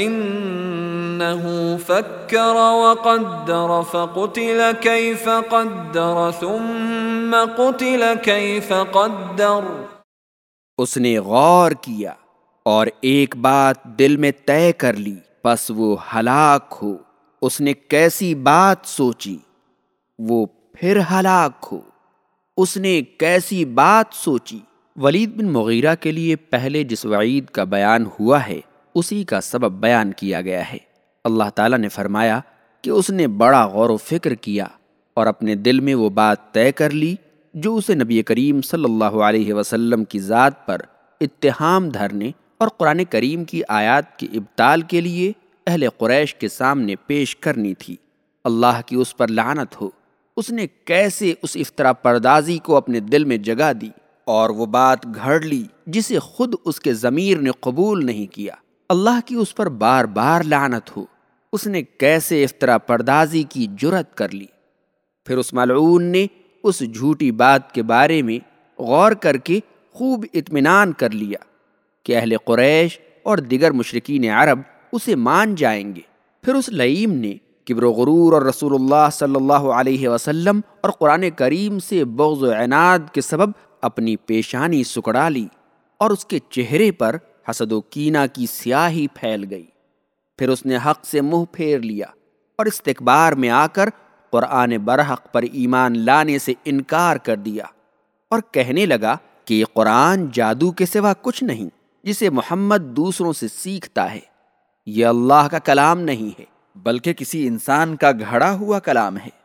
انه فكر وقدر فقتل كيف قدر، ثم قتل كيف قدر۔ اس نے غور کیا اور ایک بات دل میں طے کر لی، پس وہ ہلاک ہو۔ اس نے کیسی بات سوچی؟ وہ پھر ہلاک ہو۔ اس نے کیسی بات سوچی؟ ولید بن مغیرہ کے لیے پہلے جس وعید کا بیان ہوا ہے اسی کا سبب بیان کیا گیا ہے۔ اللہ تعالیٰ نے فرمایا کہ اس نے بڑا غور و فکر کیا اور اپنے دل میں وہ بات طے کر لی جو اسے نبی کریم صلی اللہ علیہ وسلم کی ذات پر اتحام دھرنے اور قرآن کریم کی آیات کی ابتال کے لیے اہل قریش کے سامنے پیش کرنی تھی۔ اللہ کی اس پر لعنت ہو۔ اس نے کیسے اس افطرا پردازی کو اپنے دل میں جگہ دی اور وہ بات گھڑ لی جسے خود اس کے ضمیر نے قبول نہیں کیا۔ اللہ کی اس پر بار بار لعنت ہو، اس نے کیسے افطرا پردازی کی جرت کر لی؟ پھر اس ملعون نے اس جھوٹی بات کے بارے میں غور کر کے خوب اطمینان کر لیا کہ اہل قریش اور دیگر مشرقین عرب اسے مان جائیں گے۔ پھر اس لئیم نے کبر و غرور اور رسول اللہ صلی اللہ علیہ وسلم اور قرآن کریم سے بغض و عناد کے سبب اپنی پیشانی سکڑا لی اور اس کے چہرے پر حسد و کینہ کی سیاہی پھیل گئی۔ پھر اس نے حق سے منہ پھیر لیا اور استقبار میں آ کر قرآن برحق پر ایمان لانے سے انکار کر دیا اور کہنے لگا کہ یہ قرآن جادو کے سوا کچھ نہیں، جسے محمد دوسروں سے سیکھتا ہے۔ یہ اللہ کا کلام نہیں ہے، بلکہ کسی انسان کا گھڑا ہوا کلام ہے۔